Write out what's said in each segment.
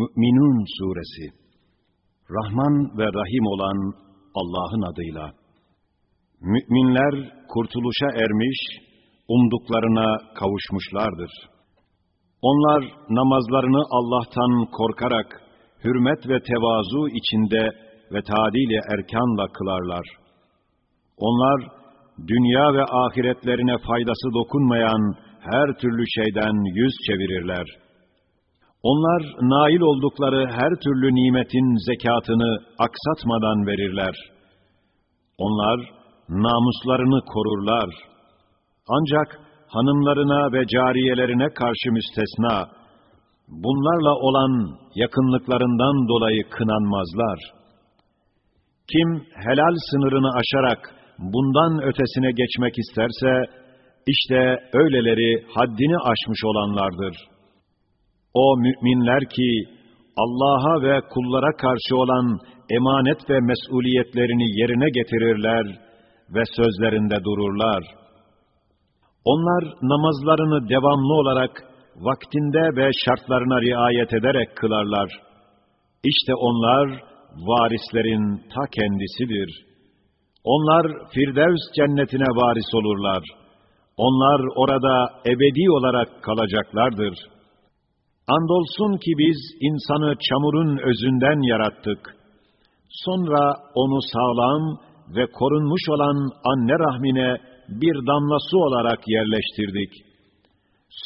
Mü'minun Suresi Rahman ve Rahim olan Allah'ın adıyla. Mü'minler kurtuluşa ermiş, umduklarına kavuşmuşlardır. Onlar namazlarını Allah'tan korkarak, hürmet ve tevazu içinde ve tadil erkanla kılarlar. Onlar, dünya ve ahiretlerine faydası dokunmayan her türlü şeyden yüz çevirirler.'' Onlar nail oldukları her türlü nimetin zekatını aksatmadan verirler. Onlar namuslarını korurlar. Ancak hanımlarına ve cariyelerine karşı müstesna, bunlarla olan yakınlıklarından dolayı kınanmazlar. Kim helal sınırını aşarak bundan ötesine geçmek isterse, işte öyleleri haddini aşmış olanlardır.'' O müminler ki Allah'a ve kullara karşı olan emanet ve mesuliyetlerini yerine getirirler ve sözlerinde dururlar. Onlar namazlarını devamlı olarak vaktinde ve şartlarına riayet ederek kılarlar. İşte onlar varislerin ta kendisidir. Onlar Firdevs cennetine varis olurlar. Onlar orada ebedi olarak kalacaklardır.'' Andolsun ki biz insanı çamurun özünden yarattık. Sonra onu sağlam ve korunmuş olan anne rahmine bir damla su olarak yerleştirdik.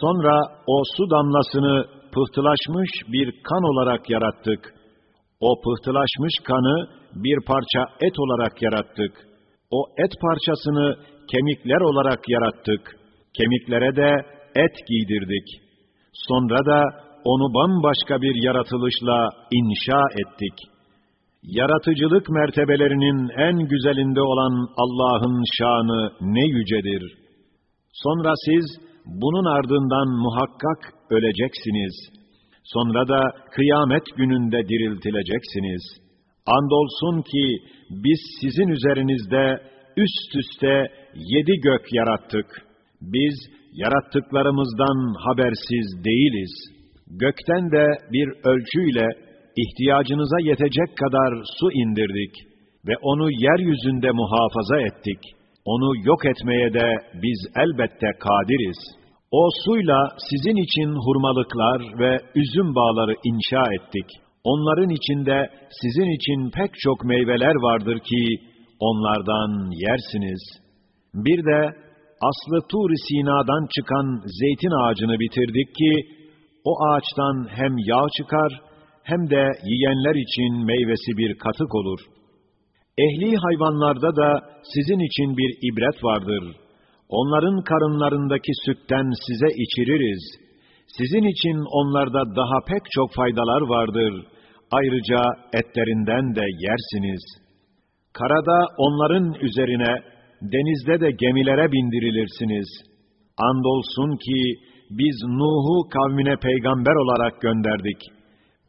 Sonra o su damlasını pıhtılaşmış bir kan olarak yarattık. O pıhtılaşmış kanı bir parça et olarak yarattık. O et parçasını kemikler olarak yarattık. Kemiklere de et giydirdik. Sonra da onu bambaşka bir yaratılışla inşa ettik. Yaratıcılık mertebelerinin en güzelinde olan Allah'ın şanı ne yücedir. Sonra siz bunun ardından muhakkak öleceksiniz. Sonra da kıyamet gününde diriltileceksiniz. Andolsun ki biz sizin üzerinizde üst üste yedi gök yarattık. Biz yarattıklarımızdan habersiz değiliz.'' Gökten de bir ölçüyle ihtiyacınıza yetecek kadar su indirdik ve onu yeryüzünde muhafaza ettik. Onu yok etmeye de biz elbette kadiriz. O suyla sizin için hurmalıklar ve üzüm bağları inşa ettik. Onların içinde sizin için pek çok meyveler vardır ki onlardan yersiniz. Bir de aslı tur Sina'dan çıkan zeytin ağacını bitirdik ki o ağaçtan hem yağ çıkar hem de yiyenler için meyvesi bir katık olur. Ehli hayvanlarda da sizin için bir ibret vardır. Onların karınlarındaki sütten size içiririz. Sizin için onlarda daha pek çok faydalar vardır. Ayrıca etlerinden de yersiniz. Karada onların üzerine, denizde de gemilere bindirilirsiniz. Andolsun ki, biz Nuh'u kavmine peygamber olarak gönderdik.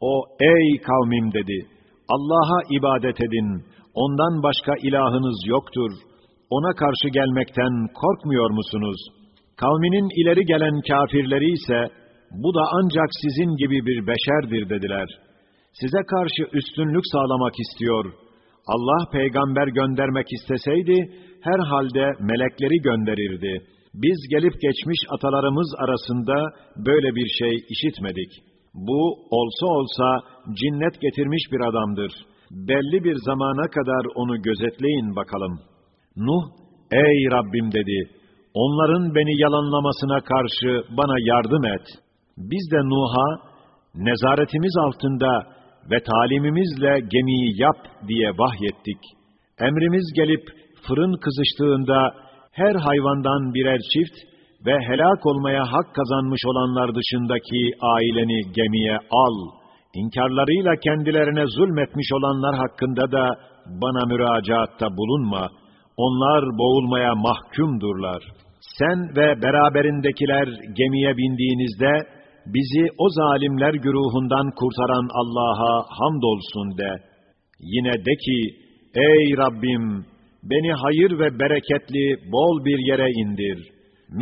O, ey kavmim dedi, Allah'a ibadet edin, ondan başka ilahınız yoktur. Ona karşı gelmekten korkmuyor musunuz? Kavminin ileri gelen kafirleri ise, bu da ancak sizin gibi bir beşerdir dediler. Size karşı üstünlük sağlamak istiyor. Allah peygamber göndermek isteseydi, herhalde melekleri gönderirdi.'' Biz gelip geçmiş atalarımız arasında böyle bir şey işitmedik. Bu olsa olsa cinnet getirmiş bir adamdır. Belli bir zamana kadar onu gözetleyin bakalım. Nuh, ey Rabbim dedi, onların beni yalanlamasına karşı bana yardım et. Biz de Nuh'a, nezaretimiz altında ve talimimizle gemiyi yap diye vahyettik. Emrimiz gelip fırın kızıştığında her hayvandan birer çift ve helak olmaya hak kazanmış olanlar dışındaki aileni gemiye al. İnkarlarıyla kendilerine zulmetmiş olanlar hakkında da bana müracaatta bulunma. Onlar boğulmaya mahkumdurlar. Sen ve beraberindekiler gemiye bindiğinizde bizi o zalimler güruhundan kurtaran Allah'a hamdolsun de. Yine de ki, ey Rabbim beni hayır ve bereketli bol bir yere indir.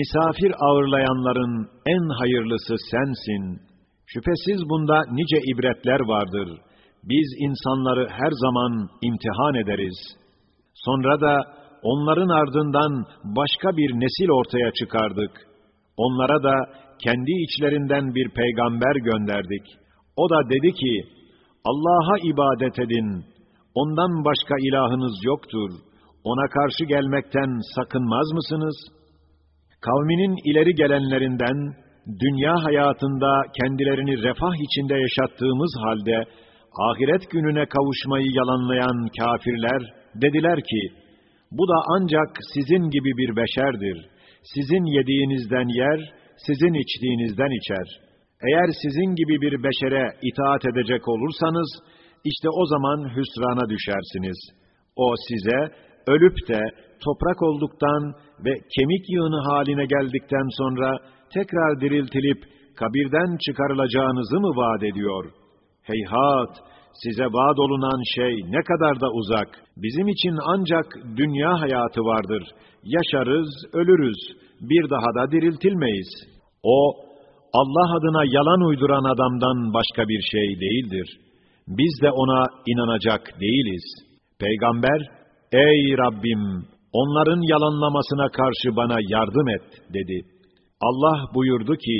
Misafir ağırlayanların en hayırlısı sensin. Şüphesiz bunda nice ibretler vardır. Biz insanları her zaman imtihan ederiz. Sonra da onların ardından başka bir nesil ortaya çıkardık. Onlara da kendi içlerinden bir peygamber gönderdik. O da dedi ki, Allah'a ibadet edin, ondan başka ilahınız yoktur. Ona karşı gelmekten sakınmaz mısınız? Kavminin ileri gelenlerinden, dünya hayatında kendilerini refah içinde yaşattığımız halde, ahiret gününe kavuşmayı yalanlayan kafirler, dediler ki, bu da ancak sizin gibi bir beşerdir. Sizin yediğinizden yer, sizin içtiğinizden içer. Eğer sizin gibi bir beşere itaat edecek olursanız, işte o zaman hüsrana düşersiniz. O size, ölüp de toprak olduktan ve kemik yığını haline geldikten sonra tekrar diriltilip kabirden çıkarılacağınızı mı vaat ediyor? Heyhat! Size vaat olunan şey ne kadar da uzak. Bizim için ancak dünya hayatı vardır. Yaşarız, ölürüz. Bir daha da diriltilmeyiz. O, Allah adına yalan uyduran adamdan başka bir şey değildir. Biz de ona inanacak değiliz. Peygamber, Ey Rabbim! Onların yalanlamasına karşı bana yardım et, dedi. Allah buyurdu ki,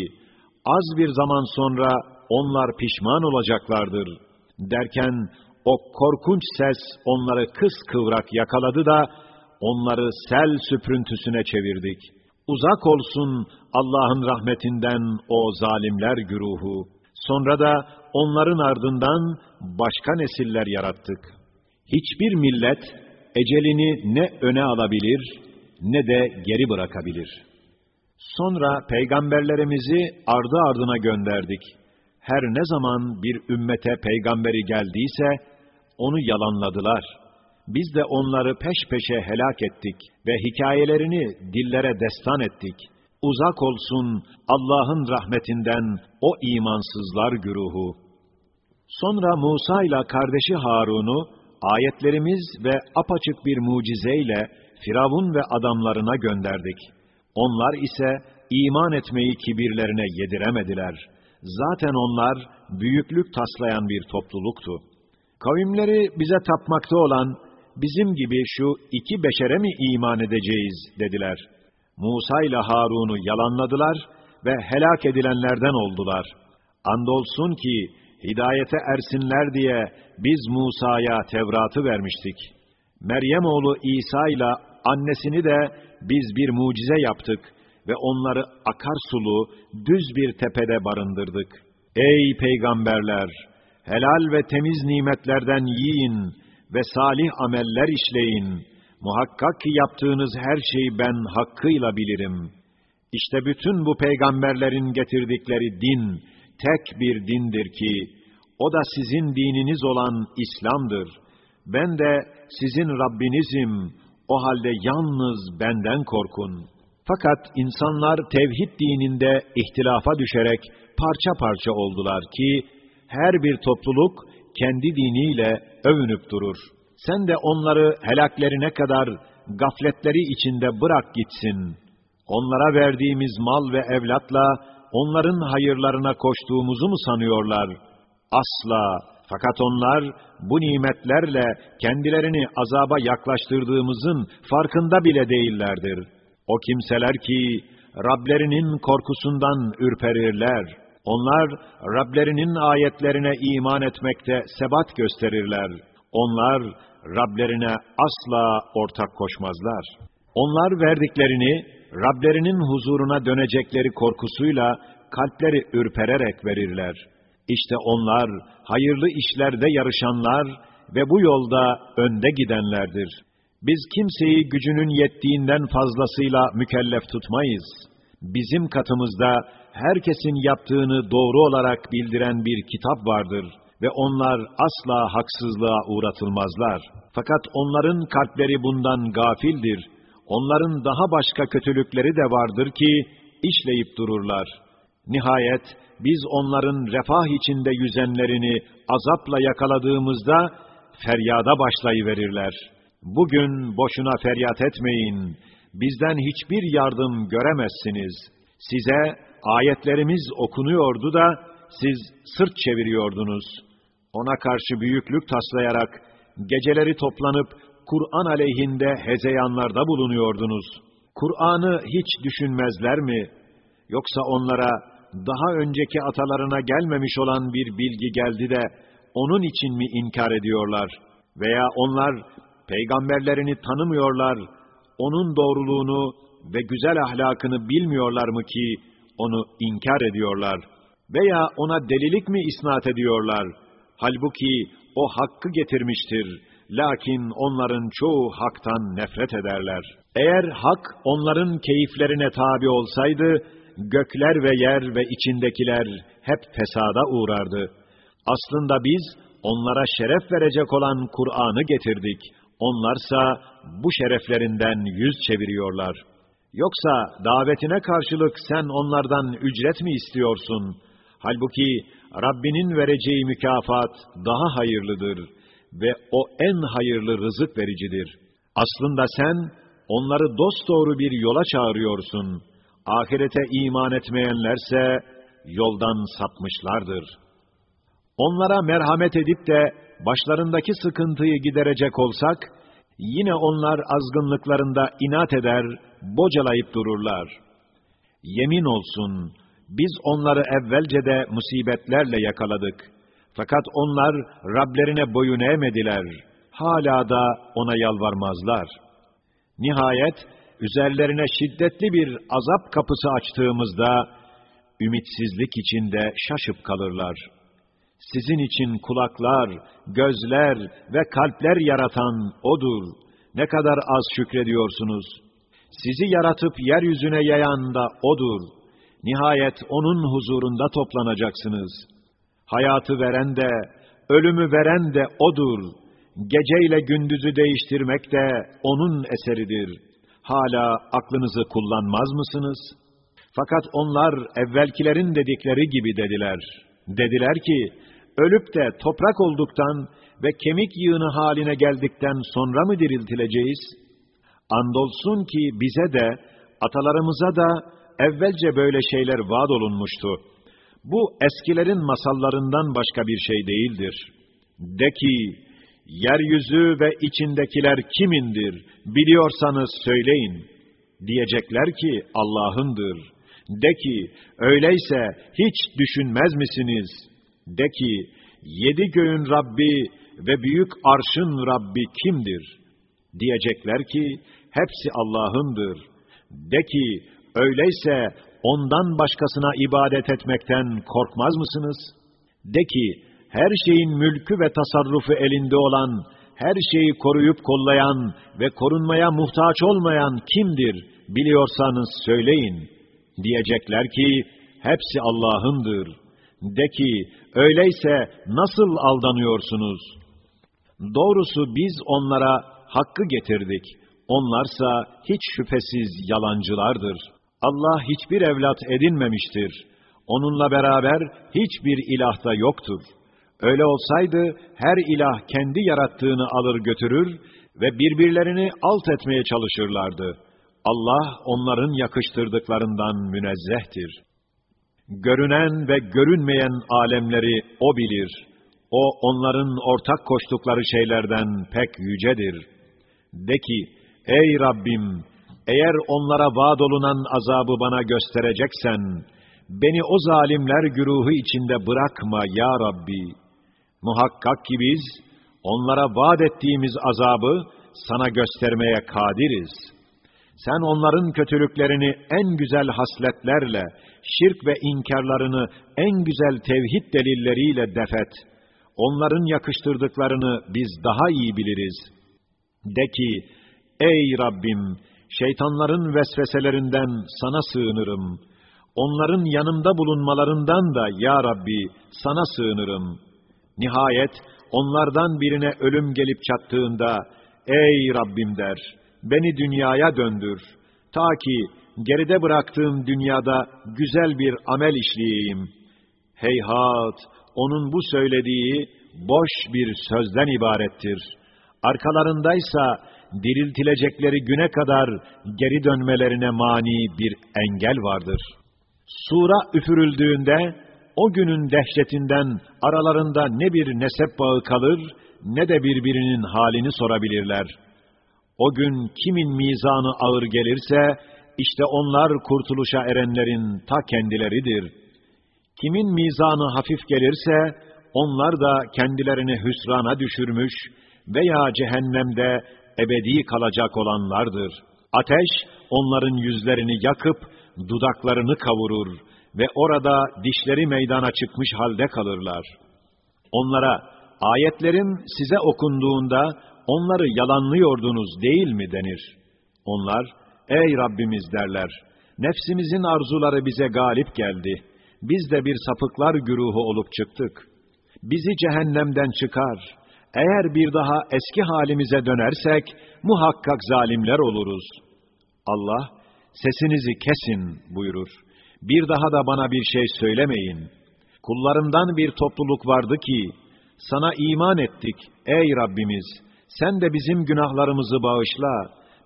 az bir zaman sonra onlar pişman olacaklardır. Derken, o korkunç ses onları kıskıvrak yakaladı da, onları sel süprüntüsüne çevirdik. Uzak olsun Allah'ın rahmetinden o zalimler güruhu. Sonra da onların ardından başka nesiller yarattık. Hiçbir millet ecelini ne öne alabilir ne de geri bırakabilir. Sonra peygamberlerimizi ardı ardına gönderdik. Her ne zaman bir ümmete peygamberi geldiyse onu yalanladılar. Biz de onları peş peşe helak ettik ve hikayelerini dillere destan ettik. Uzak olsun Allah'ın rahmetinden o imansızlar güruhu. Sonra Musa ile kardeşi Harun'u ayetlerimiz ve apaçık bir mucizeyle Firavun ve adamlarına gönderdik. Onlar ise iman etmeyi kibirlerine yediremediler. Zaten onlar büyüklük taslayan bir topluluktu. Kavimleri bize tapmakta olan bizim gibi şu iki beşere mi iman edeceğiz dediler. Musa ile Harun'u yalanladılar ve helak edilenlerden oldular. Andolsun ki hidayete ersinler diye biz Musa'ya Tevrat'ı vermiştik. Meryem oğlu İsa ile annesini de biz bir mucize yaptık ve onları akar sulu düz bir tepede barındırdık. Ey peygamberler! Helal ve temiz nimetlerden yiyin ve salih ameller işleyin. Muhakkak ki yaptığınız her şeyi ben hakkıyla bilirim. İşte bütün bu peygamberlerin getirdikleri din, tek bir dindir ki, o da sizin dininiz olan İslam'dır. Ben de sizin Rabbinizim, o halde yalnız benden korkun. Fakat insanlar tevhid dininde ihtilafa düşerek parça parça oldular ki, her bir topluluk kendi diniyle övünüp durur. Sen de onları helaklerine kadar gafletleri içinde bırak gitsin. Onlara verdiğimiz mal ve evlatla onların hayırlarına koştuğumuzu mu sanıyorlar? Asla! Fakat onlar bu nimetlerle kendilerini azaba yaklaştırdığımızın farkında bile değillerdir. O kimseler ki Rablerinin korkusundan ürperirler. Onlar Rablerinin ayetlerine iman etmekte sebat gösterirler. Onlar Rablerine asla ortak koşmazlar. Onlar verdiklerini Rablerinin huzuruna dönecekleri korkusuyla kalpleri ürpererek verirler. İşte onlar hayırlı işlerde yarışanlar ve bu yolda önde gidenlerdir. Biz kimseyi gücünün yettiğinden fazlasıyla mükellef tutmayız. Bizim katımızda herkesin yaptığını doğru olarak bildiren bir kitap vardır ve onlar asla haksızlığa uğratılmazlar. Fakat onların kalpleri bundan gafildir. Onların daha başka kötülükleri de vardır ki işleyip dururlar. Nihayet biz onların refah içinde yüzenlerini azapla yakaladığımızda feryada başlayıverirler. Bugün boşuna feryat etmeyin, bizden hiçbir yardım göremezsiniz. Size ayetlerimiz okunuyordu da, siz sırt çeviriyordunuz. Ona karşı büyüklük taslayarak, geceleri toplanıp Kur'an aleyhinde hezeyanlarda bulunuyordunuz. Kur'an'ı hiç düşünmezler mi? Yoksa onlara daha önceki atalarına gelmemiş olan bir bilgi geldi de onun için mi inkar ediyorlar? Veya onlar peygamberlerini tanımıyorlar, onun doğruluğunu ve güzel ahlakını bilmiyorlar mı ki onu inkar ediyorlar? Veya ona delilik mi isnat ediyorlar? Halbuki o hakkı getirmiştir. Lakin onların çoğu haktan nefret ederler. Eğer hak onların keyiflerine tabi olsaydı, gökler ve yer ve içindekiler hep fesada uğrardı. Aslında biz onlara şeref verecek olan Kur'an'ı getirdik. Onlarsa bu şereflerinden yüz çeviriyorlar. Yoksa davetine karşılık sen onlardan ücret mi istiyorsun? Halbuki Rabbinin vereceği mükafat daha hayırlıdır ve o en hayırlı rızık vericidir. Aslında sen onları dosdoğru bir yola çağırıyorsun. Ahirete iman etmeyenlerse yoldan sapmışlardır. Onlara merhamet edip de başlarındaki sıkıntıyı giderecek olsak, yine onlar azgınlıklarında inat eder, bocalayıp dururlar. Yemin olsun, biz onları evvelce de musibetlerle yakaladık. Fakat onlar Rablerine boyun eğmediler. Hala da ona yalvarmazlar. Nihayet, üzerlerine şiddetli bir azap kapısı açtığımızda, ümitsizlik içinde şaşıp kalırlar. Sizin için kulaklar, gözler ve kalpler yaratan O'dur. Ne kadar az şükrediyorsunuz. Sizi yaratıp yeryüzüne yayan da O'dur. Nihayet O'nun huzurunda toplanacaksınız. Hayatı veren de, ölümü veren de O'dur. Geceyle gündüzü değiştirmek de O'nun eseridir. Hala aklınızı kullanmaz mısınız? Fakat onlar evvelkilerin dedikleri gibi dediler. Dediler ki, ölüp de toprak olduktan ve kemik yığını haline geldikten sonra mı diriltileceğiz? Andolsun ki bize de, atalarımıza da evvelce böyle şeyler vaat olunmuştu. Bu eskilerin masallarından başka bir şey değildir. De ki, yeryüzü ve içindekiler kimindir, biliyorsanız söyleyin. Diyecekler ki, Allah'ındır. De ki, öyleyse hiç düşünmez misiniz? De ki, yedi göğün Rabbi ve büyük arşın Rabbi kimdir? Diyecekler ki, hepsi Allah'ındır. De ki, öyleyse ondan başkasına ibadet etmekten korkmaz mısınız? De ki, her şeyin mülkü ve tasarrufu elinde olan, her şeyi koruyup kollayan ve korunmaya muhtaç olmayan kimdir? Biliyorsanız söyleyin. Diyecekler ki, hepsi Allah'ındır. De ki, öyleyse nasıl aldanıyorsunuz? Doğrusu biz onlara hakkı getirdik. Onlarsa hiç şüphesiz yalancılardır. Allah hiçbir evlat edinmemiştir. Onunla beraber hiçbir ilah da yoktur. Öyle olsaydı her ilah kendi yarattığını alır götürür ve birbirlerini alt etmeye çalışırlardı. Allah onların yakıştırdıklarından münezzehtir. Görünen ve görünmeyen alemleri O bilir. O onların ortak koştukları şeylerden pek yücedir. De ki, ey Rabbim, eğer onlara vaad olunan azabı bana göstereceksen, beni o zalimler güruhu içinde bırakma ya Rabbi. Muhakkak ki biz, onlara vaat ettiğimiz azabı sana göstermeye kadiriz. Sen onların kötülüklerini en güzel hasletlerle, şirk ve inkarlarını en güzel tevhid delilleriyle defet. Onların yakıştırdıklarını biz daha iyi biliriz. De ki, ey Rabbim, şeytanların vesveselerinden sana sığınırım. Onların yanımda bulunmalarından da ya Rabbi sana sığınırım. Nihayet onlardan birine ölüm gelip çattığında, ey Rabbim der, beni dünyaya döndür, ta ki geride bıraktığım dünyada güzel bir amel işleyeyim. Heyhat, onun bu söylediği boş bir sözden ibarettir. Arkalarındaysa diriltilecekleri güne kadar geri dönmelerine mani bir engel vardır. Sura üfürüldüğünde o günün dehşetinden aralarında ne bir nesep bağı kalır, ne de birbirinin halini sorabilirler. O gün kimin mizanı ağır gelirse, işte onlar kurtuluşa erenlerin ta kendileridir. Kimin mizanı hafif gelirse, onlar da kendilerini hüsrana düşürmüş veya cehennemde ebedi kalacak olanlardır. Ateş, onların yüzlerini yakıp, dudaklarını kavurur ve orada dişleri meydana çıkmış halde kalırlar. Onlara, ayetlerim size okunduğunda, onları yalanlıyordunuz değil mi denir. Onlar, ey Rabbimiz derler, nefsimizin arzuları bize galip geldi. Biz de bir sapıklar güruhu olup çıktık. Bizi cehennemden çıkar. Eğer bir daha eski halimize dönersek, muhakkak zalimler oluruz. Allah, sesinizi kesin buyurur. Bir daha da bana bir şey söylemeyin. Kullarımdan bir topluluk vardı ki, sana iman ettik ey Rabbimiz, sen de bizim günahlarımızı bağışla,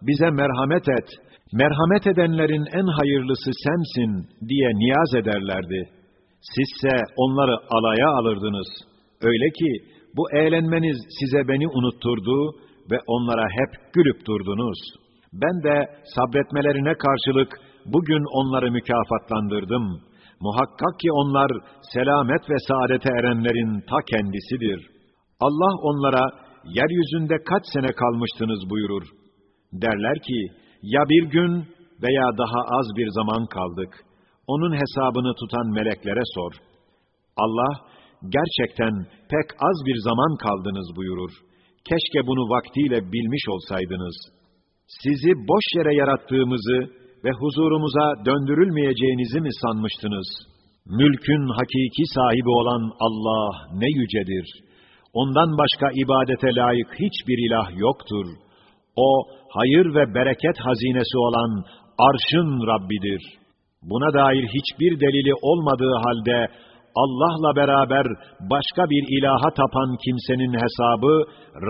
bize merhamet et, merhamet edenlerin en hayırlısı sensin diye niyaz ederlerdi. Sizse onları alaya alırdınız. Öyle ki bu eğlenmeniz size beni unutturdu ve onlara hep gülüp durdunuz. Ben de sabretmelerine karşılık bugün onları mükafatlandırdım. Muhakkak ki onlar selamet ve saadete erenlerin ta kendisidir. Allah onlara yeryüzünde kaç sene kalmıştınız buyurur. Derler ki ya bir gün veya daha az bir zaman kaldık. Onun hesabını tutan meleklere sor. Allah gerçekten pek az bir zaman kaldınız buyurur. Keşke bunu vaktiyle bilmiş olsaydınız. Sizi boş yere yarattığımızı ve huzurumuza döndürülmeyeceğinizi mi sanmıştınız? Mülkün hakiki sahibi olan Allah ne yücedir. Ondan başka ibadete layık hiçbir ilah yoktur. O, hayır ve bereket hazinesi olan arşın Rabbidir. Buna dair hiçbir delili olmadığı halde, Allah'la beraber başka bir ilaha tapan kimsenin hesabı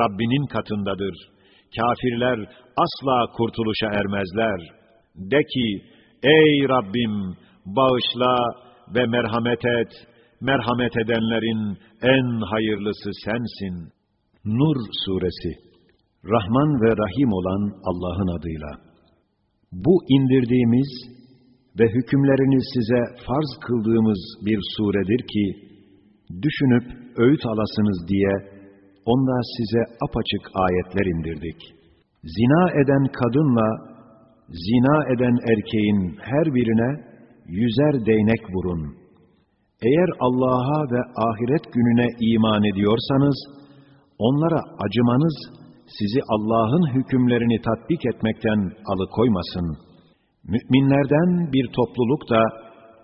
Rabbinin katındadır. Kafirler asla kurtuluşa ermezler.'' De ki, ey Rabbim bağışla ve merhamet et, merhamet edenlerin en hayırlısı sensin. Nur Suresi Rahman ve Rahim olan Allah'ın adıyla. Bu indirdiğimiz ve hükümlerini size farz kıldığımız bir suredir ki, düşünüp öğüt alasınız diye, onda size apaçık ayetler indirdik. Zina eden kadınla zina eden erkeğin her birine yüzer değnek vurun. Eğer Allah'a ve ahiret gününe iman ediyorsanız, onlara acımanız sizi Allah'ın hükümlerini tatbik etmekten alıkoymasın. Müminlerden bir topluluk da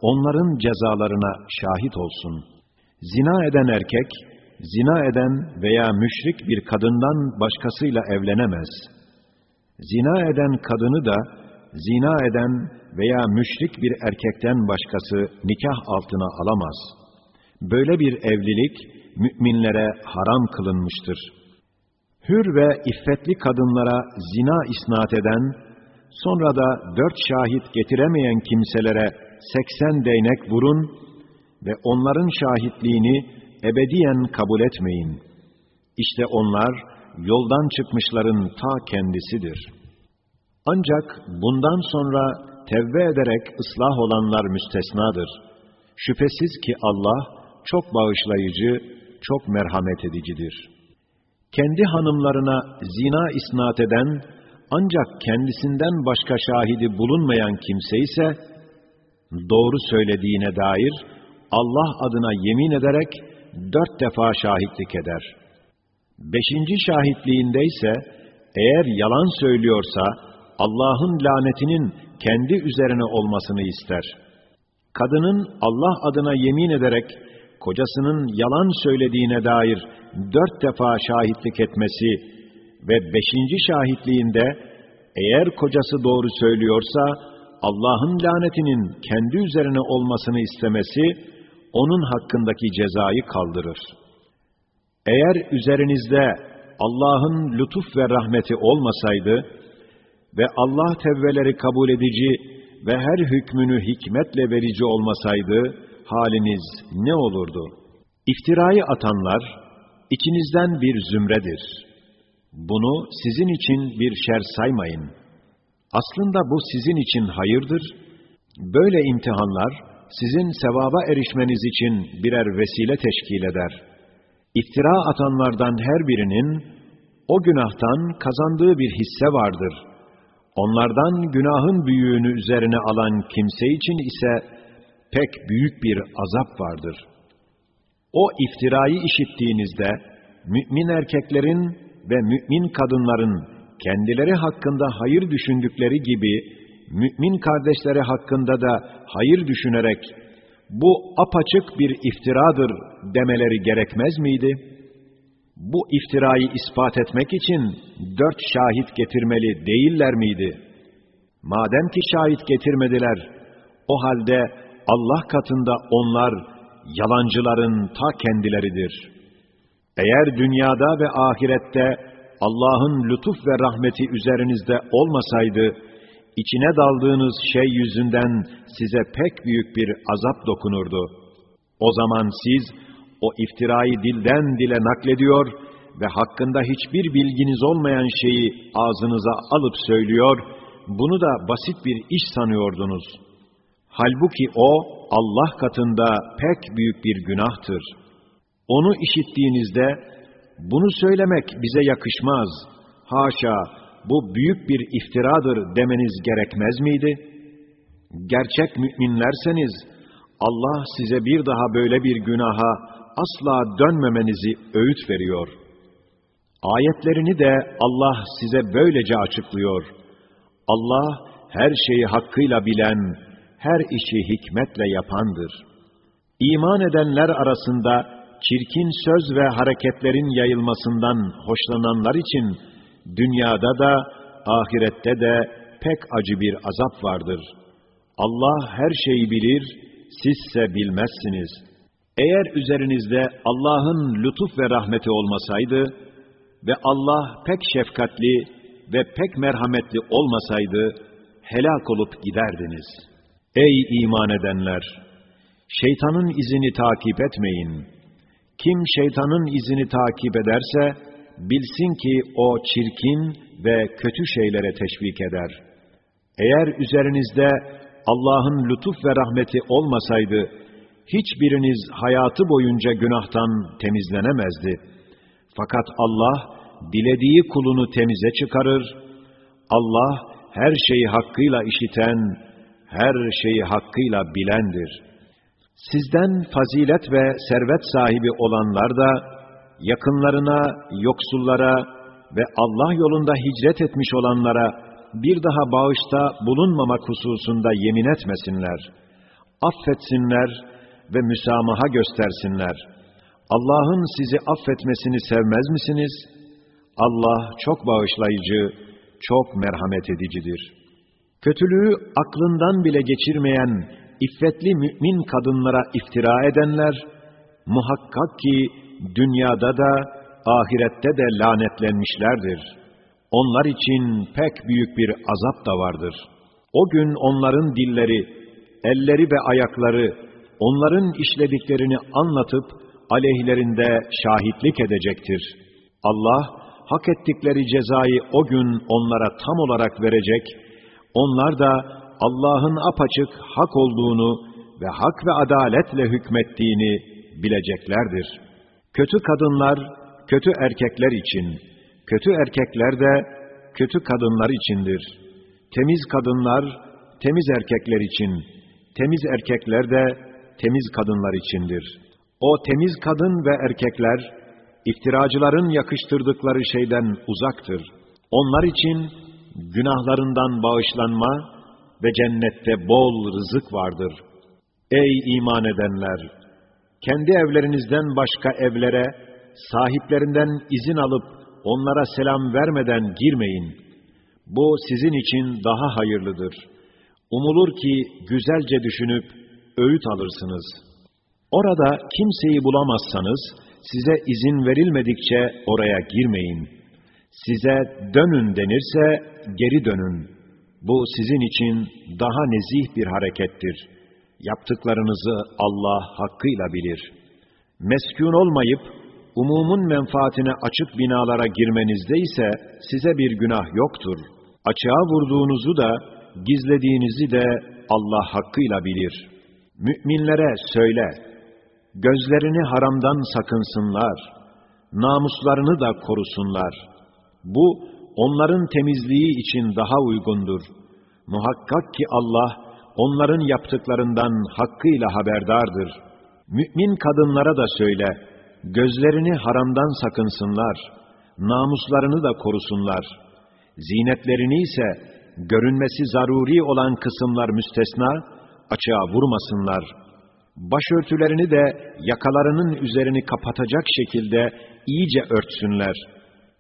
onların cezalarına şahit olsun. Zina eden erkek, zina eden veya müşrik bir kadından başkasıyla evlenemez.'' Zina eden kadını da, zina eden veya müşrik bir erkekten başkası nikah altına alamaz. Böyle bir evlilik, müminlere haram kılınmıştır. Hür ve iffetli kadınlara zina isnat eden, sonra da dört şahit getiremeyen kimselere seksen değnek vurun ve onların şahitliğini ebediyen kabul etmeyin. İşte onlar, yoldan çıkmışların ta kendisidir. Ancak bundan sonra tevbe ederek ıslah olanlar müstesnadır. Şüphesiz ki Allah çok bağışlayıcı, çok merhamet edicidir. Kendi hanımlarına zina isnat eden, ancak kendisinden başka şahidi bulunmayan kimse ise, doğru söylediğine dair Allah adına yemin ederek dört defa şahitlik eder.'' Beşinci şahitliğinde ise eğer yalan söylüyorsa Allah'ın lanetinin kendi üzerine olmasını ister. Kadının Allah adına yemin ederek kocasının yalan söylediğine dair dört defa şahitlik etmesi ve beşinci şahitliğinde eğer kocası doğru söylüyorsa Allah'ın lanetinin kendi üzerine olmasını istemesi onun hakkındaki cezayı kaldırır.'' Eğer üzerinizde Allah'ın lütuf ve rahmeti olmasaydı ve Allah tevbeleri kabul edici ve her hükmünü hikmetle verici olmasaydı, haliniz ne olurdu? İftirayı atanlar, içinizden bir zümredir. Bunu sizin için bir şer saymayın. Aslında bu sizin için hayırdır. Böyle imtihanlar, sizin sevaba erişmeniz için birer vesile teşkil eder. İftira atanlardan her birinin, o günahtan kazandığı bir hisse vardır. Onlardan günahın büyüğünü üzerine alan kimse için ise pek büyük bir azap vardır. O iftirayı işittiğinizde, mümin erkeklerin ve mümin kadınların kendileri hakkında hayır düşündükleri gibi, mümin kardeşleri hakkında da hayır düşünerek, bu apaçık bir iftiradır demeleri gerekmez miydi?' bu iftirayı ispat etmek için dört şahit getirmeli değiller miydi? Madem ki şahit getirmediler, o halde Allah katında onlar yalancıların ta kendileridir. Eğer dünyada ve ahirette Allah'ın lütuf ve rahmeti üzerinizde olmasaydı, içine daldığınız şey yüzünden size pek büyük bir azap dokunurdu. O zaman siz, o iftirayı dilden dile naklediyor ve hakkında hiçbir bilginiz olmayan şeyi ağzınıza alıp söylüyor, bunu da basit bir iş sanıyordunuz. Halbuki o, Allah katında pek büyük bir günahtır. Onu işittiğinizde, bunu söylemek bize yakışmaz, haşa, bu büyük bir iftiradır demeniz gerekmez miydi? Gerçek müminlerseniz, Allah size bir daha böyle bir günaha asla dönmemenizi öğüt veriyor. Ayetlerini de Allah size böylece açıklıyor. Allah her şeyi hakkıyla bilen, her işi hikmetle yapandır. İman edenler arasında çirkin söz ve hareketlerin yayılmasından hoşlananlar için dünyada da ahirette de pek acı bir azap vardır. Allah her şeyi bilir, sizse bilmezsiniz.'' Eğer üzerinizde Allah'ın lütuf ve rahmeti olmasaydı ve Allah pek şefkatli ve pek merhametli olmasaydı, helak olup giderdiniz. Ey iman edenler! Şeytanın izini takip etmeyin. Kim şeytanın izini takip ederse, bilsin ki o çirkin ve kötü şeylere teşvik eder. Eğer üzerinizde Allah'ın lütuf ve rahmeti olmasaydı, hiçbiriniz hayatı boyunca günahtan temizlenemezdi. Fakat Allah, dilediği kulunu temize çıkarır, Allah, her şeyi hakkıyla işiten, her şeyi hakkıyla bilendir. Sizden fazilet ve servet sahibi olanlar da, yakınlarına, yoksullara ve Allah yolunda hicret etmiş olanlara, bir daha bağışta bulunmamak hususunda yemin etmesinler. Affetsinler, ve müsamaha göstersinler. Allah'ın sizi affetmesini sevmez misiniz? Allah çok bağışlayıcı, çok merhamet edicidir. Kötülüğü aklından bile geçirmeyen iffetli mümin kadınlara iftira edenler, muhakkak ki dünyada da ahirette de lanetlenmişlerdir. Onlar için pek büyük bir azap da vardır. O gün onların dilleri, elleri ve ayakları onların işlediklerini anlatıp aleyhlerinde şahitlik edecektir. Allah, hak ettikleri cezayı o gün onlara tam olarak verecek, onlar da Allah'ın apaçık hak olduğunu ve hak ve adaletle hükmettiğini bileceklerdir. Kötü kadınlar, kötü erkekler için, kötü erkekler de kötü kadınlar içindir. Temiz kadınlar, temiz erkekler için, temiz erkekler de temiz kadınlar içindir. O temiz kadın ve erkekler, iftiracıların yakıştırdıkları şeyden uzaktır. Onlar için günahlarından bağışlanma ve cennette bol rızık vardır. Ey iman edenler! Kendi evlerinizden başka evlere, sahiplerinden izin alıp onlara selam vermeden girmeyin. Bu sizin için daha hayırlıdır. Umulur ki güzelce düşünüp öğüt alırsınız. Orada kimseyi bulamazsanız, size izin verilmedikçe oraya girmeyin. Size dönün denirse, geri dönün. Bu sizin için daha nezih bir harekettir. Yaptıklarınızı Allah hakkıyla bilir. Meskun olmayıp, umumun menfaatine açık binalara girmenizde ise size bir günah yoktur. Açığa vurduğunuzu da, gizlediğinizi de Allah hakkıyla bilir. Müminlere söyle, gözlerini haramdan sakınsınlar, namuslarını da korusunlar. Bu, onların temizliği için daha uygundur. Muhakkak ki Allah, onların yaptıklarından hakkıyla haberdardır. Mümin kadınlara da söyle, gözlerini haramdan sakınsınlar, namuslarını da korusunlar. Zinetlerini ise, görünmesi zaruri olan kısımlar müstesna, açığa vurmasınlar. Başörtülerini de yakalarının üzerini kapatacak şekilde iyice örtsünler.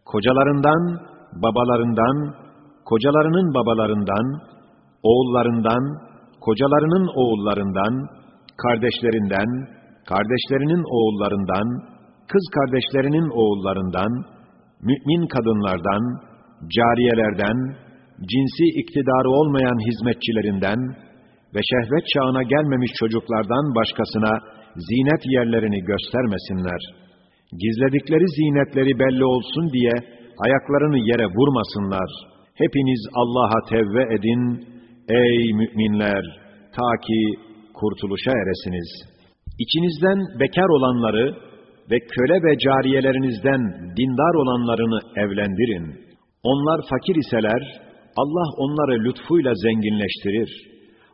Kocalarından, babalarından, kocalarının babalarından, oğullarından, kocalarının oğullarından, kardeşlerinden, kardeşlerinin oğullarından, kız kardeşlerinin oğullarından, mümin kadınlardan, cariyelerden, cinsi iktidarı olmayan hizmetçilerinden ve şehvet çağına gelmemiş çocuklardan başkasına zinet yerlerini göstermesinler. Gizledikleri zinetleri belli olsun diye ayaklarını yere vurmasınlar. Hepiniz Allah'a tevbe edin, ey müminler, ta ki kurtuluşa eresiniz. İçinizden bekar olanları ve köle ve cariyelerinizden dindar olanlarını evlendirin. Onlar fakir iseler, Allah onları lütfuyla zenginleştirir.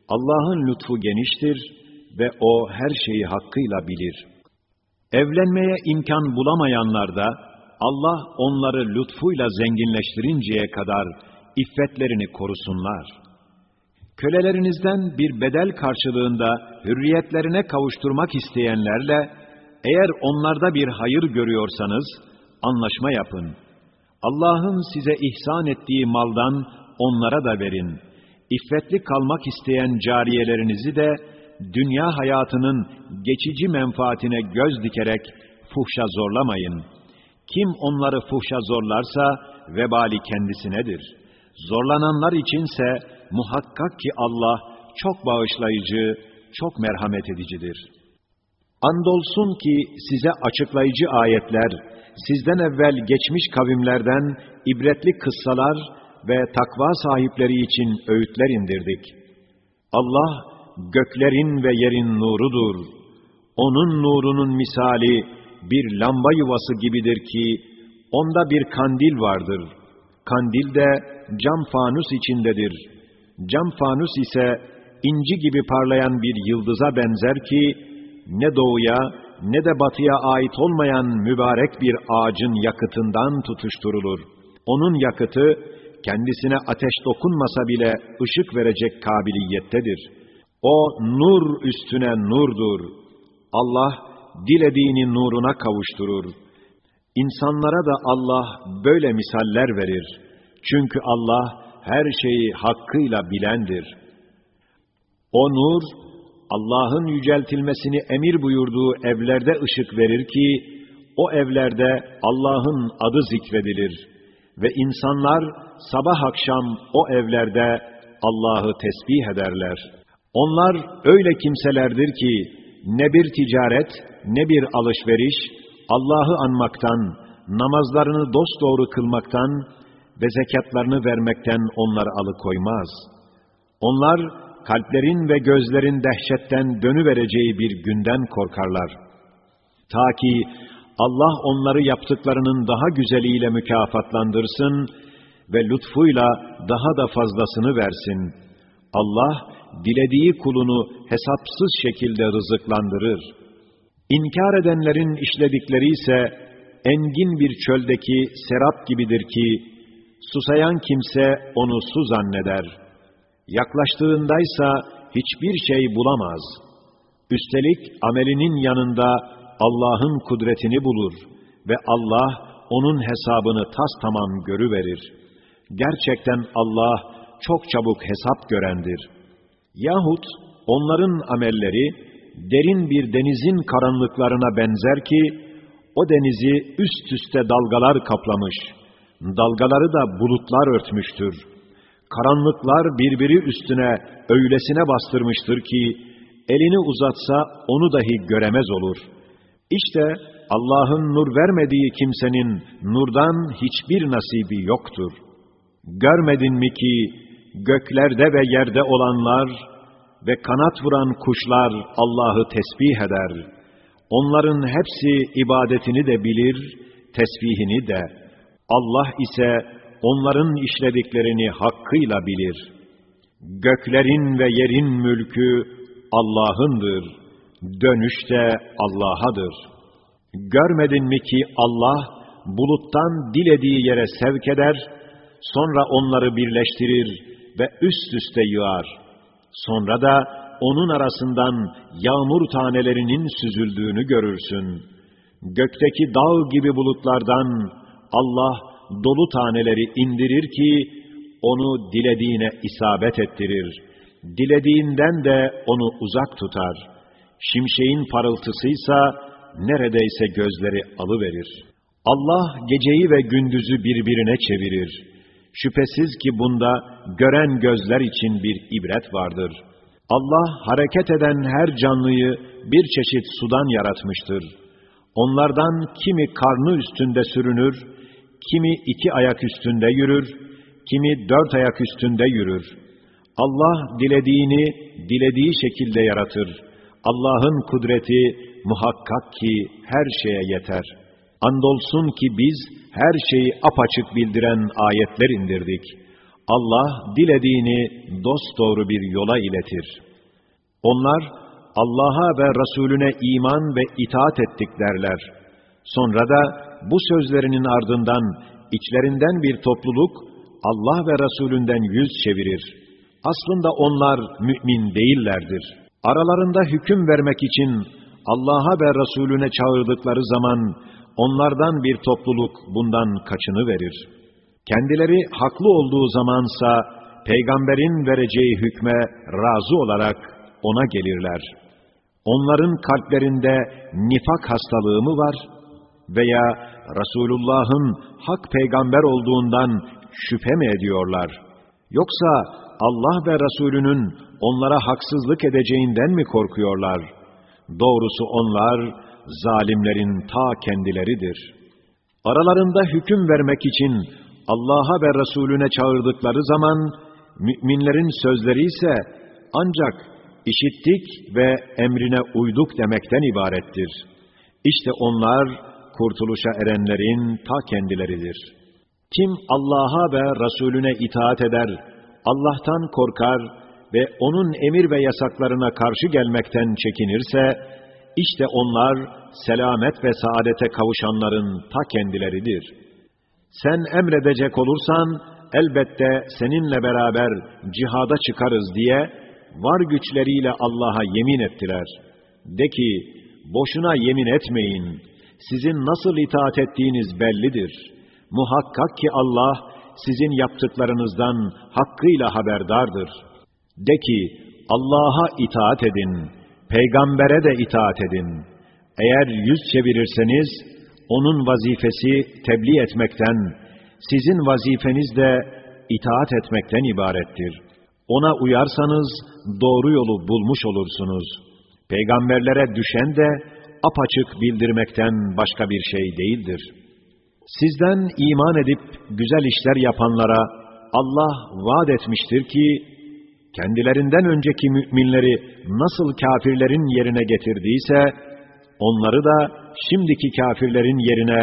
Allah'ın lütfu geniştir ve O her şeyi hakkıyla bilir. Evlenmeye imkan bulamayanlar da, Allah onları lütfuyla zenginleştirinceye kadar iffetlerini korusunlar. Kölelerinizden bir bedel karşılığında hürriyetlerine kavuşturmak isteyenlerle, eğer onlarda bir hayır görüyorsanız, anlaşma yapın. Allah'ın size ihsan ettiği maldan onlara da verin. İffetli kalmak isteyen cariyelerinizi de, dünya hayatının geçici menfaatine göz dikerek fuhşa zorlamayın. Kim onları fuhşa zorlarsa, vebali kendisinedir. Zorlananlar içinse, muhakkak ki Allah çok bağışlayıcı, çok merhamet edicidir. Andolsun ki size açıklayıcı ayetler, sizden evvel geçmiş kavimlerden ibretli kıssalar ve takva sahipleri için öğütler indirdik. Allah, göklerin ve yerin nurudur. Onun nurunun misali bir lamba yuvası gibidir ki, onda bir kandil vardır. Kandil de cam fanus içindedir. Cam fanus ise inci gibi parlayan bir yıldıza benzer ki, ne doğuya ne de batıya ait olmayan mübarek bir ağacın yakıtından tutuşturulur. Onun yakıtı, kendisine ateş dokunmasa bile ışık verecek kabiliyettedir. O nur üstüne nurdur. Allah dilediğini nuruna kavuşturur. İnsanlara da Allah böyle misaller verir. Çünkü Allah her şeyi hakkıyla bilendir. O nur, Allah'ın yüceltilmesini emir buyurduğu evlerde ışık verir ki, o evlerde Allah'ın adı zikredilir. Ve insanlar sabah akşam o evlerde Allah'ı tesbih ederler. Onlar öyle kimselerdir ki, ne bir ticaret, ne bir alışveriş, Allah'ı anmaktan, namazlarını dosdoğru kılmaktan ve zekatlarını vermekten onları alıkoymaz. Onlar, kalplerin ve gözlerin dehşetten dönüvereceği bir günden korkarlar. Ta ki Allah onları yaptıklarının daha güzeliyle mükafatlandırsın ve lütfuyla daha da fazlasını versin. Allah, dilediği kulunu hesapsız şekilde rızıklandırır. İnkar edenlerin işledikleri ise engin bir çöldeki serap gibidir ki, susayan kimse onu su zanneder. Yaklaştığındaysa hiçbir şey bulamaz. Üstelik amelinin yanında Allah'ın kudretini bulur ve Allah onun hesabını tas tamam görüverir. Gerçekten Allah çok çabuk hesap görendir. Yahut onların amelleri derin bir denizin karanlıklarına benzer ki, o denizi üst üste dalgalar kaplamış, dalgaları da bulutlar örtmüştür. Karanlıklar birbiri üstüne öylesine bastırmıştır ki, elini uzatsa onu dahi göremez olur. İşte Allah'ın nur vermediği kimsenin nurdan hiçbir nasibi yoktur. Görmedin mi ki göklerde ve yerde olanlar ve kanat vuran kuşlar Allah'ı tesbih eder. Onların hepsi ibadetini de bilir, tesbihini de. Allah ise onların işlediklerini hakkıyla bilir. Göklerin ve yerin mülkü Allah'ındır. Dönüş de Allah'adır. Görmedin mi ki Allah buluttan dilediği yere sevk eder, sonra onları birleştirir ve üst üste yığar. Sonra da onun arasından yağmur tanelerinin süzüldüğünü görürsün. Gökteki dağ gibi bulutlardan Allah dolu taneleri indirir ki, onu dilediğine isabet ettirir. Dilediğinden de onu uzak tutar. Şimşeğin parıltısıysa neredeyse gözleri alıverir. Allah geceyi ve gündüzü birbirine çevirir. Şüphesiz ki bunda gören gözler için bir ibret vardır. Allah hareket eden her canlıyı bir çeşit sudan yaratmıştır. Onlardan kimi karnı üstünde sürünür, kimi iki ayak üstünde yürür, kimi dört ayak üstünde yürür. Allah dilediğini dilediği şekilde yaratır. Allah'ın kudreti muhakkak ki her şeye yeter. Andolsun ki biz her şeyi apaçık bildiren ayetler indirdik. Allah dilediğini dosdoğru bir yola iletir. Onlar Allah'a ve Resulüne iman ve itaat ettik derler. Sonra da bu sözlerinin ardından içlerinden bir topluluk Allah ve Resulünden yüz çevirir. Aslında onlar mümin değillerdir. Aralarında hüküm vermek için Allah'a ve Resulüne çağırdıkları zaman onlardan bir topluluk bundan kaçını verir. Kendileri haklı olduğu zamansa peygamberin vereceği hükme razı olarak ona gelirler. Onların kalplerinde nifak hastalığı mı var? Veya Resulullah'ın hak peygamber olduğundan şüphe mi ediyorlar? Yoksa Allah ve Resulünün onlara haksızlık edeceğinden mi korkuyorlar? Doğrusu onlar zalimlerin ta kendileridir. Aralarında hüküm vermek için Allah'a ve Resulüne çağırdıkları zaman müminlerin sözleri ise ancak işittik ve emrine uyduk demekten ibarettir. İşte onlar kurtuluşa erenlerin ta kendileridir. Kim Allah'a ve Resulüne itaat eder, Allah'tan korkar ve onun emir ve yasaklarına karşı gelmekten çekinirse, işte onlar selamet ve saadete kavuşanların ta kendileridir. Sen emredecek olursan, elbette seninle beraber cihada çıkarız diye, var güçleriyle Allah'a yemin ettiler. De ki, boşuna yemin etmeyin, sizin nasıl itaat ettiğiniz bellidir. Muhakkak ki Allah, sizin yaptıklarınızdan hakkıyla haberdardır. De ki, Allah'a itaat edin, peygambere de itaat edin. Eğer yüz çevirirseniz, onun vazifesi tebliğ etmekten, sizin vazifeniz de itaat etmekten ibarettir. Ona uyarsanız doğru yolu bulmuş olursunuz. Peygamberlere düşen de apaçık bildirmekten başka bir şey değildir. Sizden iman edip güzel işler yapanlara Allah vaat etmiştir ki, kendilerinden önceki müminleri nasıl kafirlerin yerine getirdiyse, onları da şimdiki kafirlerin yerine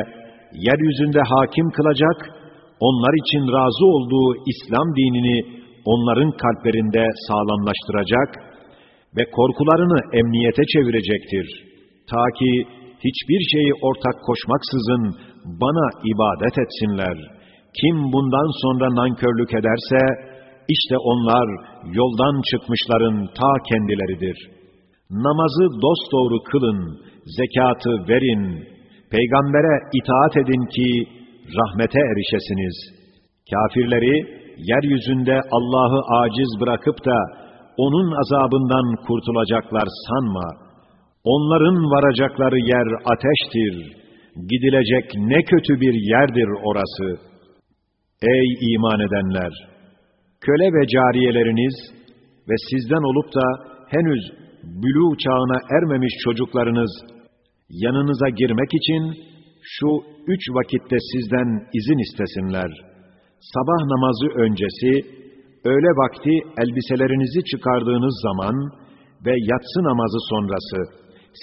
yeryüzünde hakim kılacak, onlar için razı olduğu İslam dinini onların kalplerinde sağlamlaştıracak ve korkularını emniyete çevirecektir. Ta ki hiçbir şeyi ortak koşmaksızın bana ibadet etsinler. Kim bundan sonra nankörlük ederse, işte onlar yoldan çıkmışların ta kendileridir. Namazı dosdoğru kılın, zekatı verin, peygambere itaat edin ki rahmete erişesiniz. Kafirleri yeryüzünde Allah'ı aciz bırakıp da onun azabından kurtulacaklar sanma. Onların varacakları yer ateştir. Gidilecek ne kötü bir yerdir orası. Ey iman edenler! Köle ve cariyeleriniz ve sizden olup da henüz bülü çağına ermemiş çocuklarınız yanınıza girmek için şu üç vakitte sizden izin istesinler. Sabah namazı öncesi, öğle vakti elbiselerinizi çıkardığınız zaman ve yatsı namazı sonrası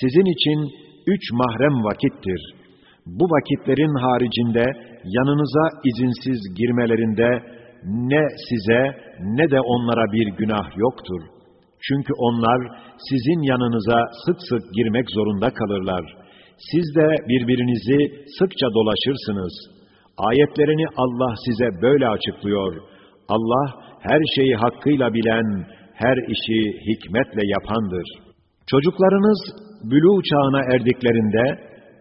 sizin için üç mahrem vakittir. Bu vakitlerin haricinde yanınıza izinsiz girmelerinde ne size ne de onlara bir günah yoktur. Çünkü onlar sizin yanınıza sık sık girmek zorunda kalırlar. Siz de birbirinizi sıkça dolaşırsınız. Ayetlerini Allah size böyle açıklıyor. Allah her şeyi hakkıyla bilen, her işi hikmetle yapandır. Çocuklarınız bülü çağına erdiklerinde,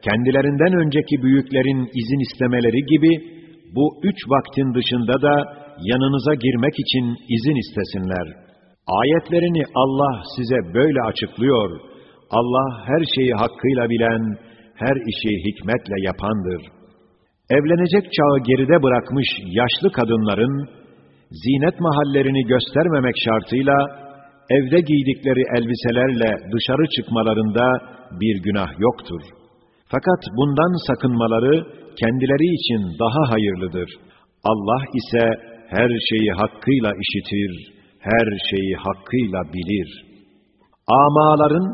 kendilerinden önceki büyüklerin izin istemeleri gibi, bu üç vaktin dışında da yanınıza girmek için izin istesinler. Ayetlerini Allah size böyle açıklıyor. Allah her şeyi hakkıyla bilen, her işi hikmetle yapandır. Evlenecek çağı geride bırakmış yaşlı kadınların, zinet mahallerini göstermemek şartıyla, evde giydikleri elbiselerle dışarı çıkmalarında bir günah yoktur. Fakat bundan sakınmaları kendileri için daha hayırlıdır. Allah ise her şeyi hakkıyla işitir, her şeyi hakkıyla bilir. Amaların,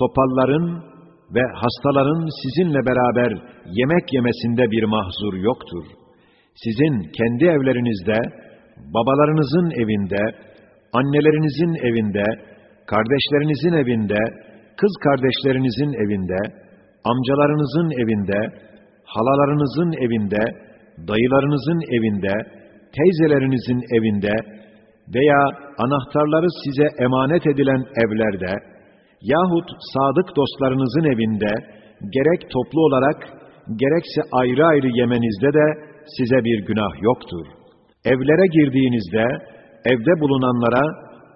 topalların ve hastaların sizinle beraber yemek yemesinde bir mahzur yoktur. Sizin kendi evlerinizde, babalarınızın evinde, annelerinizin evinde, kardeşlerinizin evinde, kız kardeşlerinizin evinde, amcalarınızın evinde, halalarınızın evinde, dayılarınızın evinde, teyzelerinizin evinde veya anahtarları size emanet edilen evlerde yahut sadık dostlarınızın evinde gerek toplu olarak gerekse ayrı ayrı yemenizde de size bir günah yoktur. Evlere girdiğinizde evde bulunanlara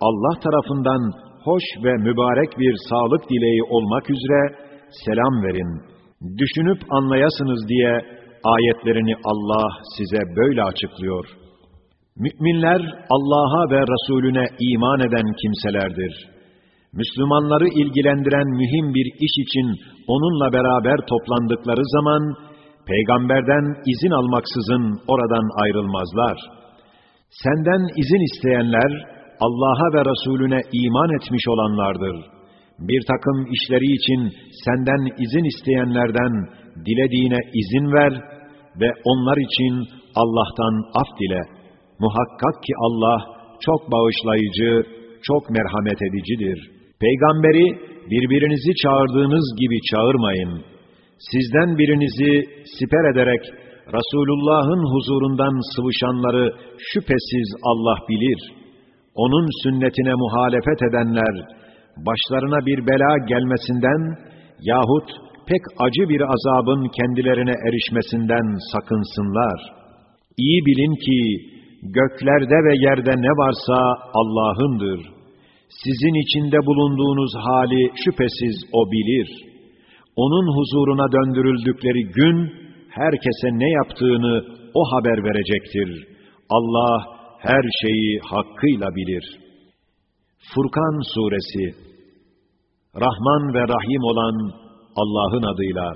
Allah tarafından hoş ve mübarek bir sağlık dileği olmak üzere selam verin. Düşünüp anlayasınız diye ayetlerini Allah size böyle açıklıyor. Müminler Allah'a ve Resulüne iman eden kimselerdir. Müslümanları ilgilendiren mühim bir iş için onunla beraber toplandıkları zaman, peygamberden izin almaksızın oradan ayrılmazlar. Senden izin isteyenler, Allah'a ve Resulüne iman etmiş olanlardır. Bir takım işleri için senden izin isteyenlerden dilediğine izin ver ve onlar için Allah'tan af dile. Muhakkak ki Allah çok bağışlayıcı, çok merhamet edicidir.'' Peygamberi birbirinizi çağırdığınız gibi çağırmayın. Sizden birinizi siper ederek Resulullah'ın huzurundan sıvışanları şüphesiz Allah bilir. Onun sünnetine muhalefet edenler, başlarına bir bela gelmesinden yahut pek acı bir azabın kendilerine erişmesinden sakınsınlar. İyi bilin ki, göklerde ve yerde ne varsa Allah'ındır.'' Sizin içinde bulunduğunuz hali şüphesiz O bilir. Onun huzuruna döndürüldükleri gün, herkese ne yaptığını O haber verecektir. Allah her şeyi hakkıyla bilir. Furkan Suresi Rahman ve Rahim olan Allah'ın adıyla,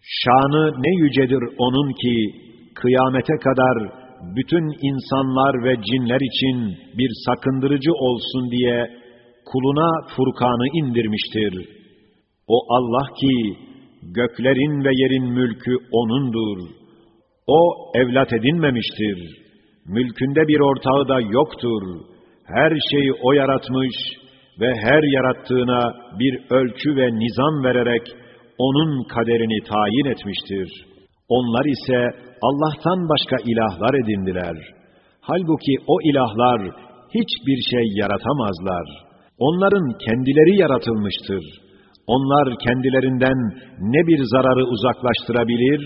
şanı ne yücedir O'nun ki, kıyamete kadar bütün insanlar ve cinler için bir sakındırıcı olsun diye kuluna Furkan'ı indirmiştir. O Allah ki göklerin ve yerin mülkü O'nundur. O evlat edinmemiştir. Mülkünde bir ortağı da yoktur. Her şeyi O yaratmış ve her yarattığına bir ölçü ve nizam vererek O'nun kaderini tayin etmiştir. Onlar ise Allah'tan başka ilahlar edindiler. Halbuki o ilahlar hiçbir şey yaratamazlar. Onların kendileri yaratılmıştır. Onlar kendilerinden ne bir zararı uzaklaştırabilir,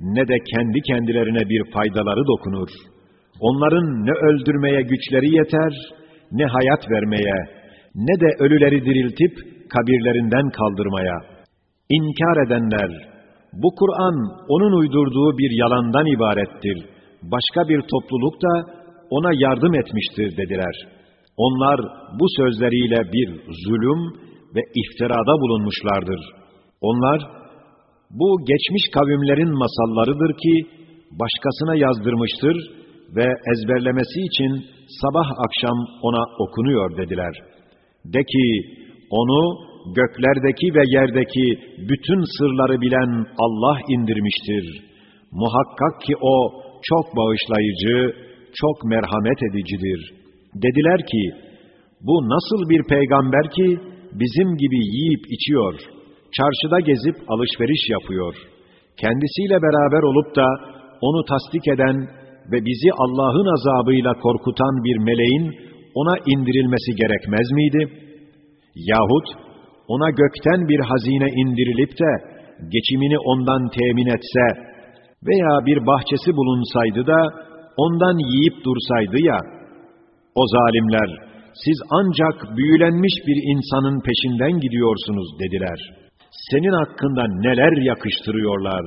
ne de kendi kendilerine bir faydaları dokunur. Onların ne öldürmeye güçleri yeter, ne hayat vermeye, ne de ölüleri diriltip kabirlerinden kaldırmaya. İnkar edenler, bu Kur'an onun uydurduğu bir yalandan ibarettir. Başka bir topluluk da ona yardım etmiştir dediler. Onlar bu sözleriyle bir zulüm ve iftirada bulunmuşlardır. Onlar, bu geçmiş kavimlerin masallarıdır ki, başkasına yazdırmıştır ve ezberlemesi için sabah akşam ona okunuyor dediler. De ki, onu göklerdeki ve yerdeki bütün sırları bilen Allah indirmiştir. Muhakkak ki o çok bağışlayıcı, çok merhamet edicidir. Dediler ki, bu nasıl bir peygamber ki bizim gibi yiyip içiyor, çarşıda gezip alışveriş yapıyor. Kendisiyle beraber olup da onu tasdik eden ve bizi Allah'ın azabıyla korkutan bir meleğin ona indirilmesi gerekmez miydi? Yahut ona gökten bir hazine indirilip de geçimini ondan temin etse veya bir bahçesi bulunsaydı da ondan yiyip dursaydı ya, o zalimler, siz ancak büyülenmiş bir insanın peşinden gidiyorsunuz dediler. Senin hakkında neler yakıştırıyorlar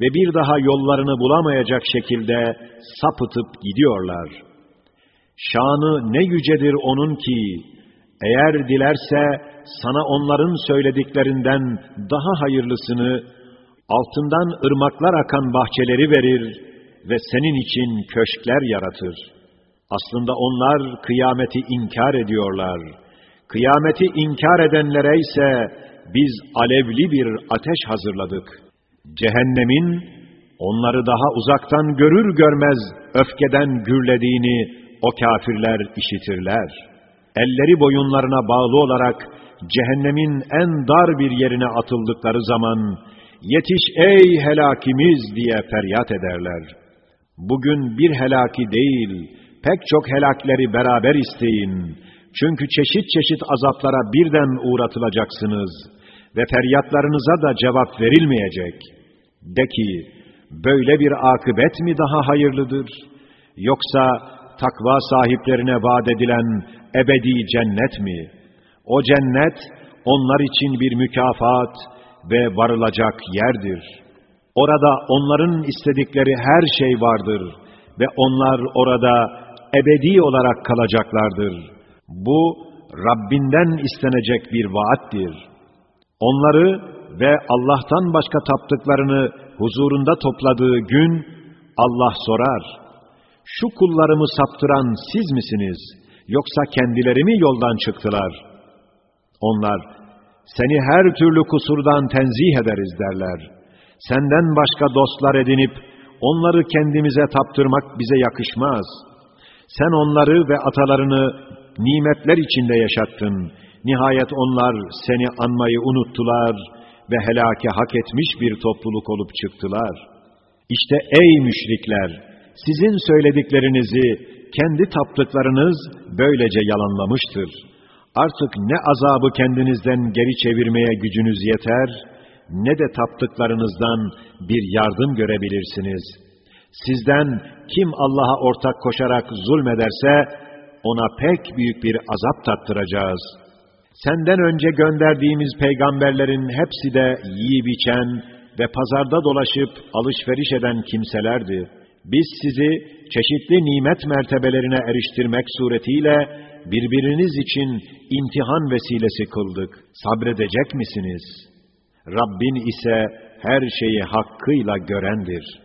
ve bir daha yollarını bulamayacak şekilde sapıtıp gidiyorlar. Şanı ne yücedir onun ki, eğer dilerse sana onların söylediklerinden daha hayırlısını, altından ırmaklar akan bahçeleri verir ve senin için köşkler yaratır. Aslında onlar kıyameti inkar ediyorlar. Kıyameti inkar edenlere ise biz alevli bir ateş hazırladık. Cehennemin onları daha uzaktan görür görmez öfkeden gürlediğini o kafirler işitirler. Elleri boyunlarına bağlı olarak cehennemin en dar bir yerine atıldıkları zaman, yetiş ey helakimiz diye feryat ederler. Bugün bir helaki değil, pek çok helakleri beraber isteyin. Çünkü çeşit çeşit azaplara birden uğratılacaksınız ve feryatlarınıza da cevap verilmeyecek. De ki, böyle bir akıbet mi daha hayırlıdır? Yoksa takva sahiplerine vaat edilen ebedi cennet mi? O cennet onlar için bir mükafat ve varılacak yerdir. Orada onların istedikleri her şey vardır ve onlar orada ebedi olarak kalacaklardır. Bu Rabbinden istenecek bir vaattir. Onları ve Allah'tan başka taptıklarını huzurunda topladığı gün Allah sorar. Şu kullarımı saptıran siz misiniz? Yoksa kendileri mi yoldan çıktılar?'' Onlar, seni her türlü kusurdan tenzih ederiz derler. Senden başka dostlar edinip, onları kendimize taptırmak bize yakışmaz. Sen onları ve atalarını nimetler içinde yaşattın. Nihayet onlar seni anmayı unuttular ve helake hak etmiş bir topluluk olup çıktılar. İşte ey müşrikler! Sizin söylediklerinizi kendi taptıklarınız böylece yalanlamıştır.'' Artık ne azabı kendinizden geri çevirmeye gücünüz yeter, ne de taptıklarınızdan bir yardım görebilirsiniz. Sizden kim Allah'a ortak koşarak zulmederse, ona pek büyük bir azap tattıracağız. Senden önce gönderdiğimiz peygamberlerin hepsi de yiyip içen ve pazarda dolaşıp alışveriş eden kimselerdi. Biz sizi çeşitli nimet mertebelerine eriştirmek suretiyle birbiriniz için imtihan vesilesi kıldık. Sabredecek misiniz? Rabbin ise her şeyi hakkıyla görendir.''